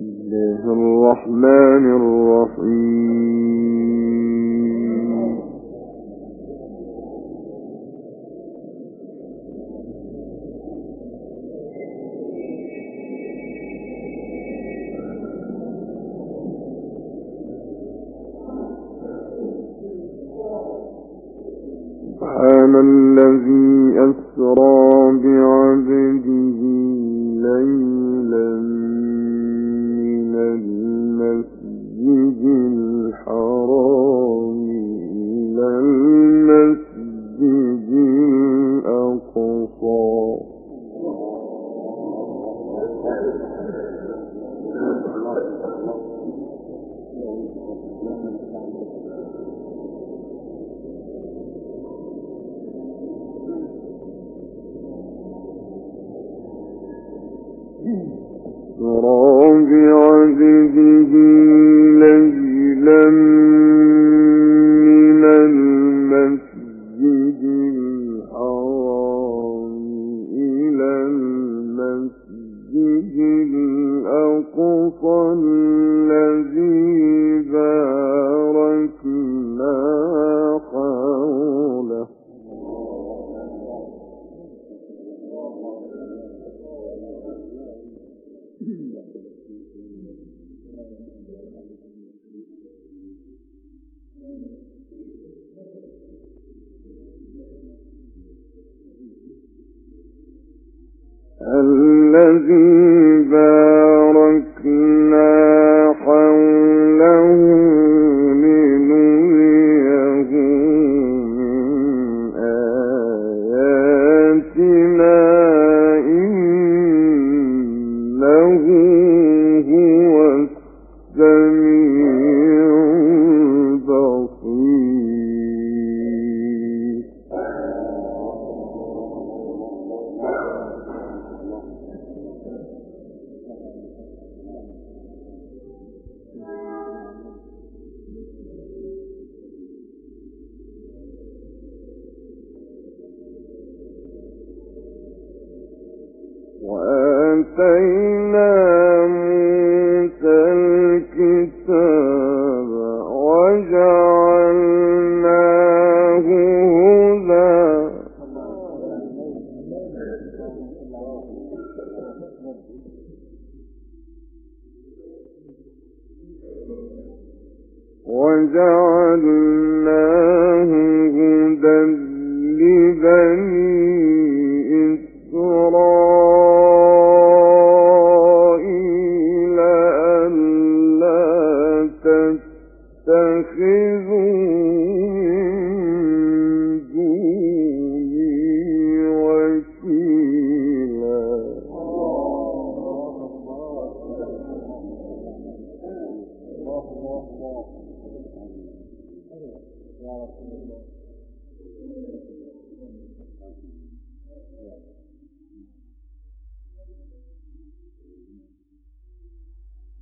الله الرحمن الرحيم. رابع عدده ليلا stay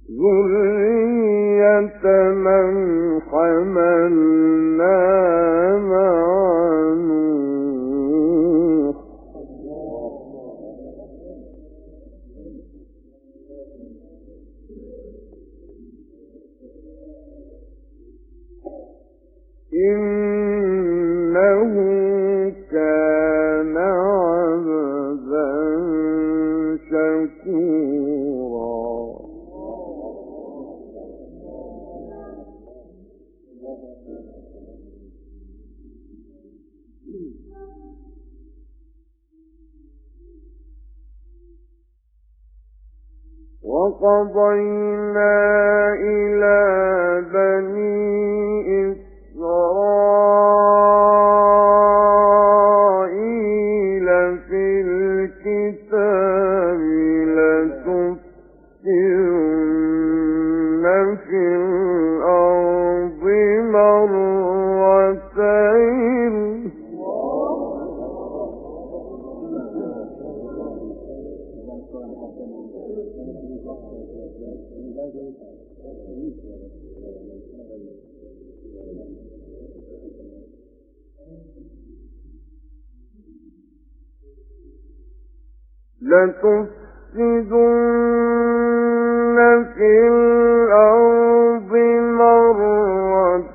Zul لتفسدن في الأرض مرتين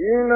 إن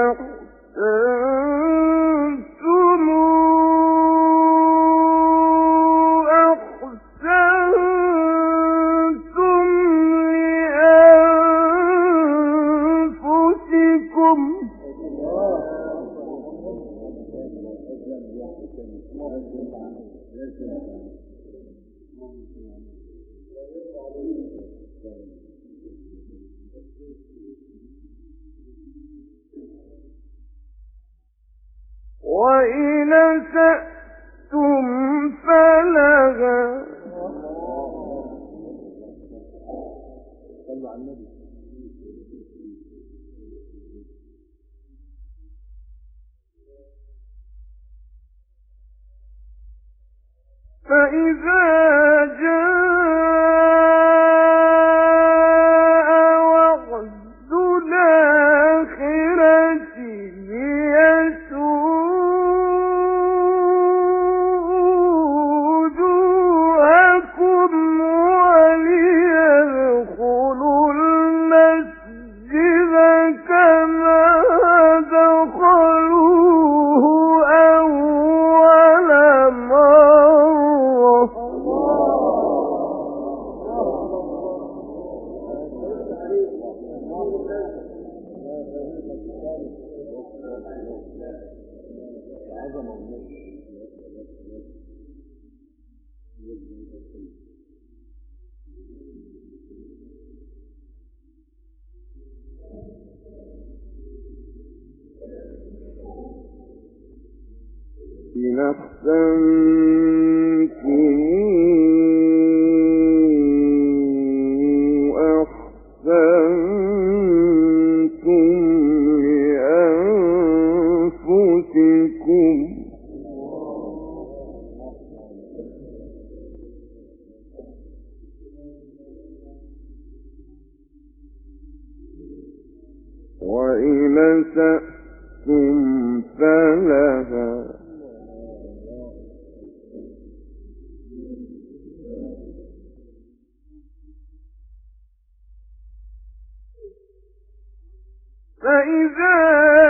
فإذا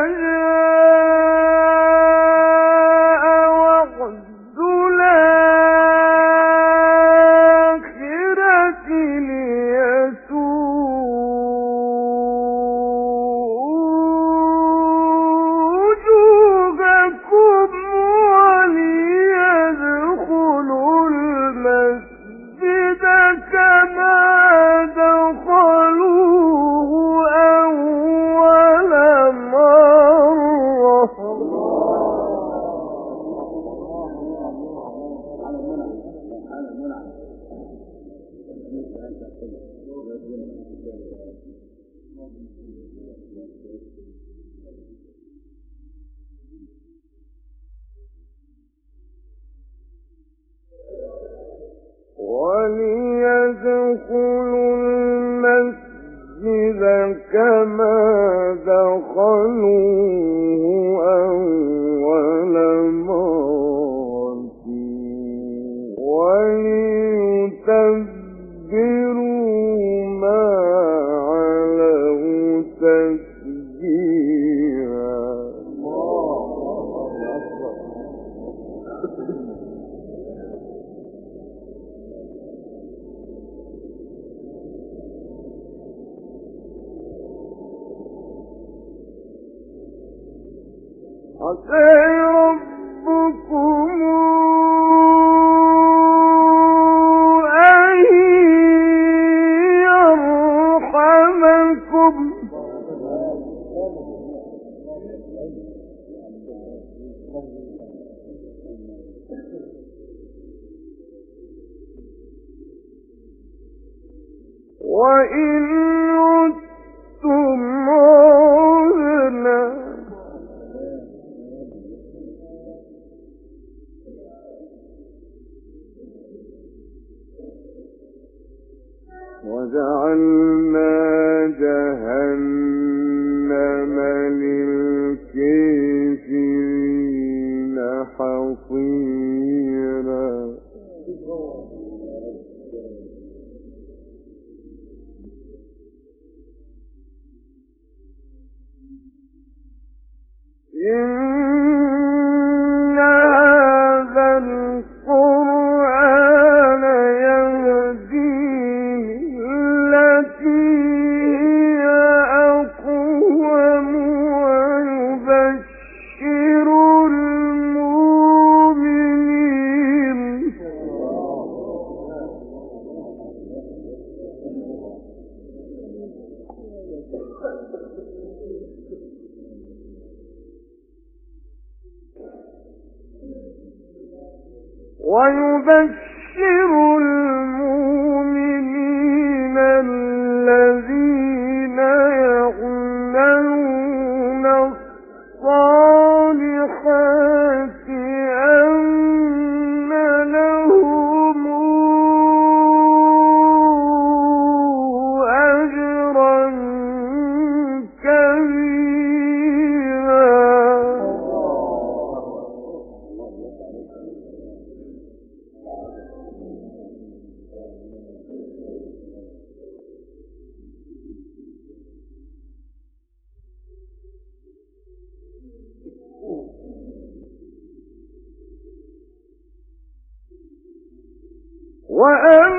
وليدخلوا مصيرا إن وجعلنا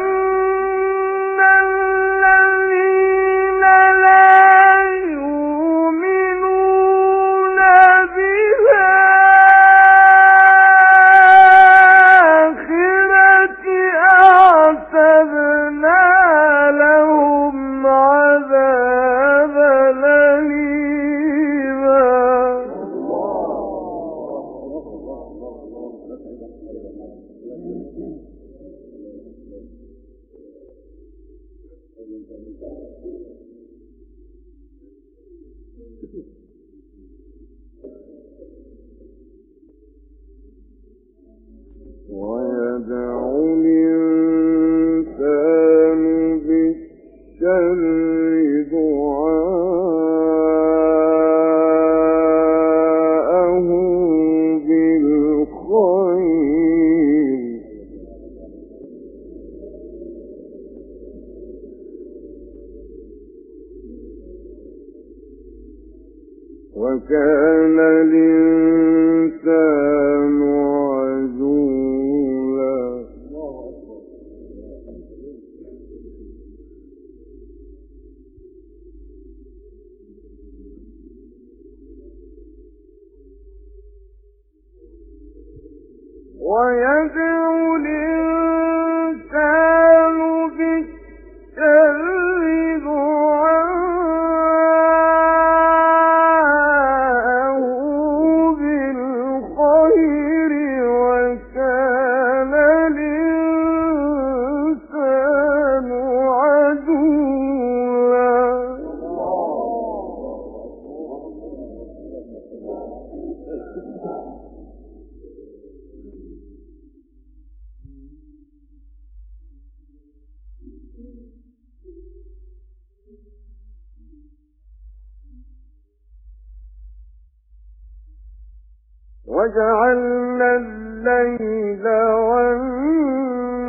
والنهار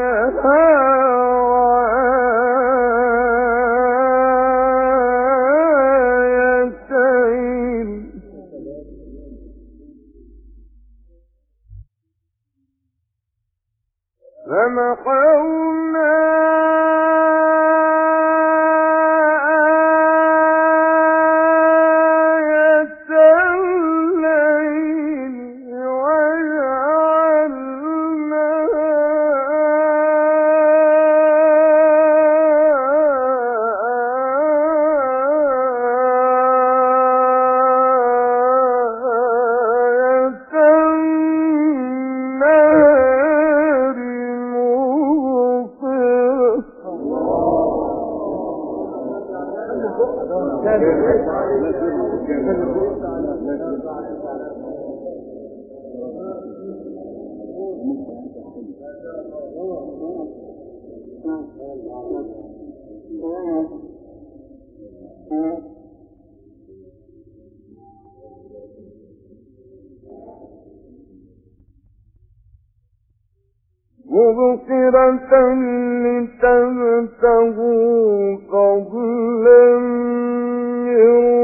مبصرة لتبتغوا فضلا من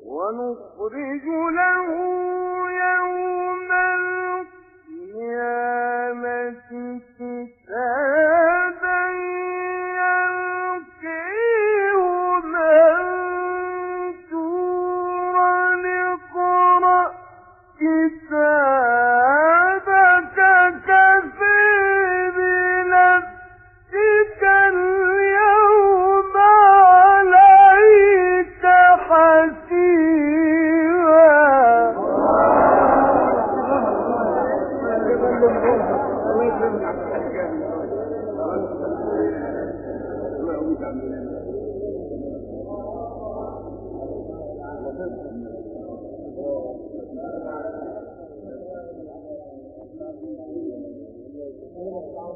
ونخرج له يوم القيامة كتابا ولا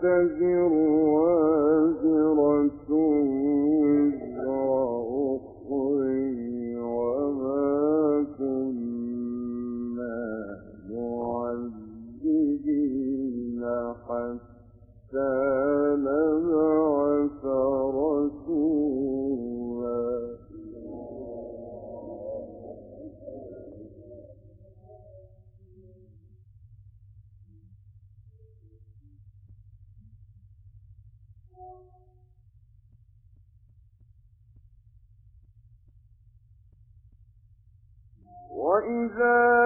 تزر وإذا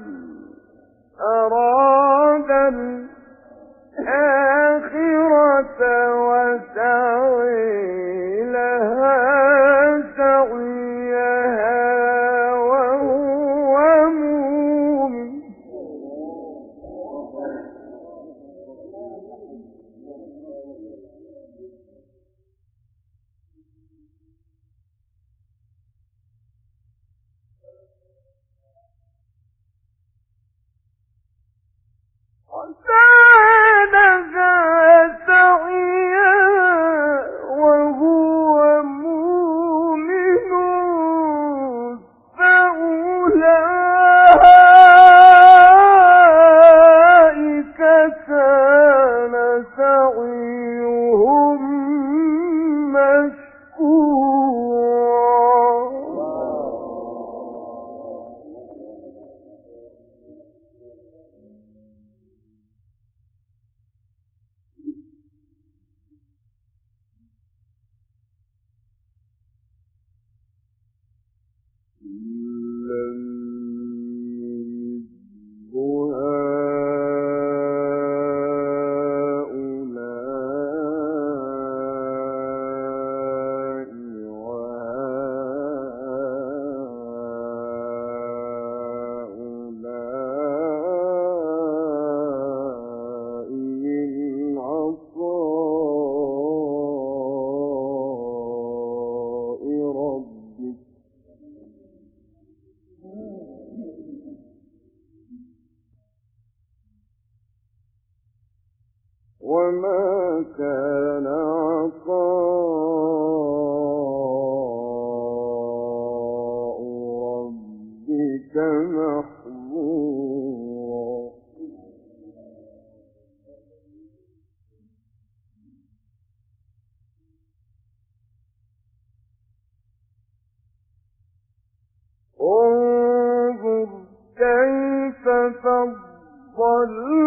فضلنا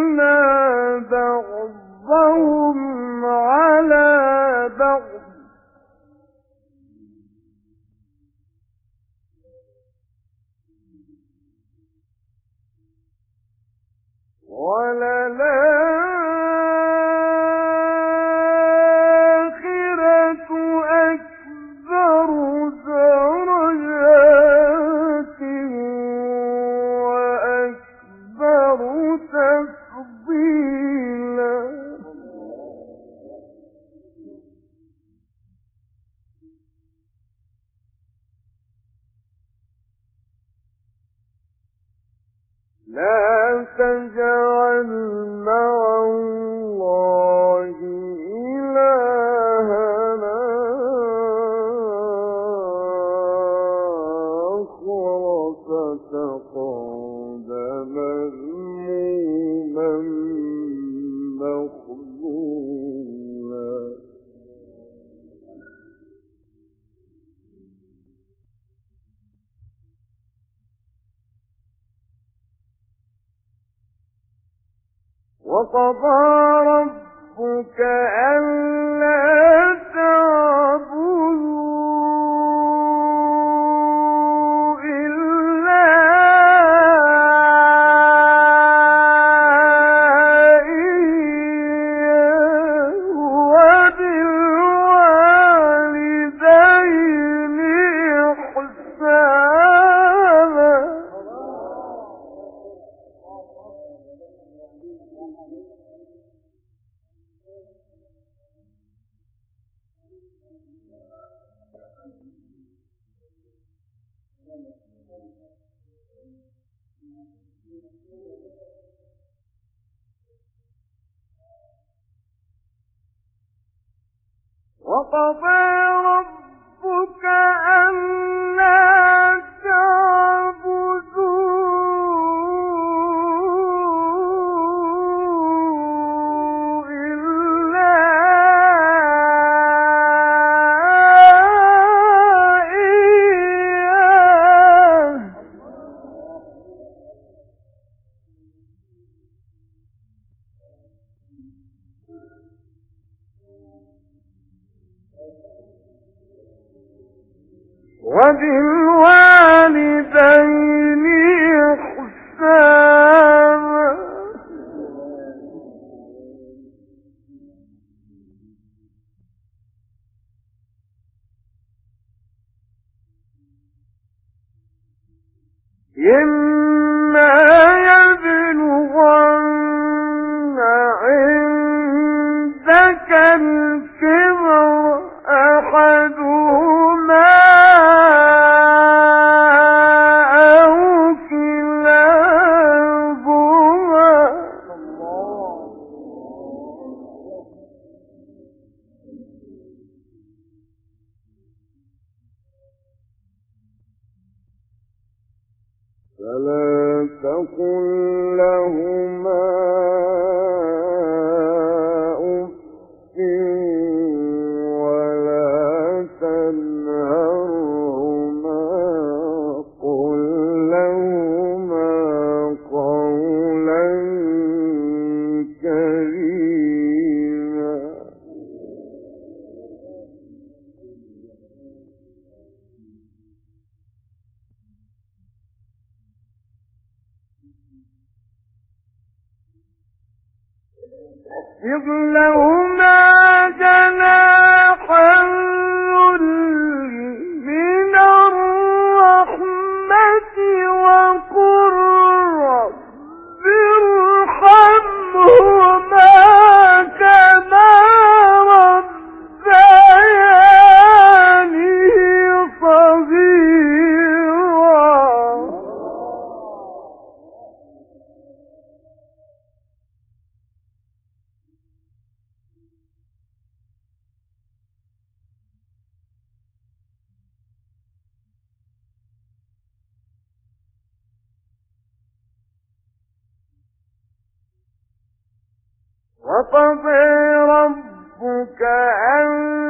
مخذولا وقضى وقضى ربك ألا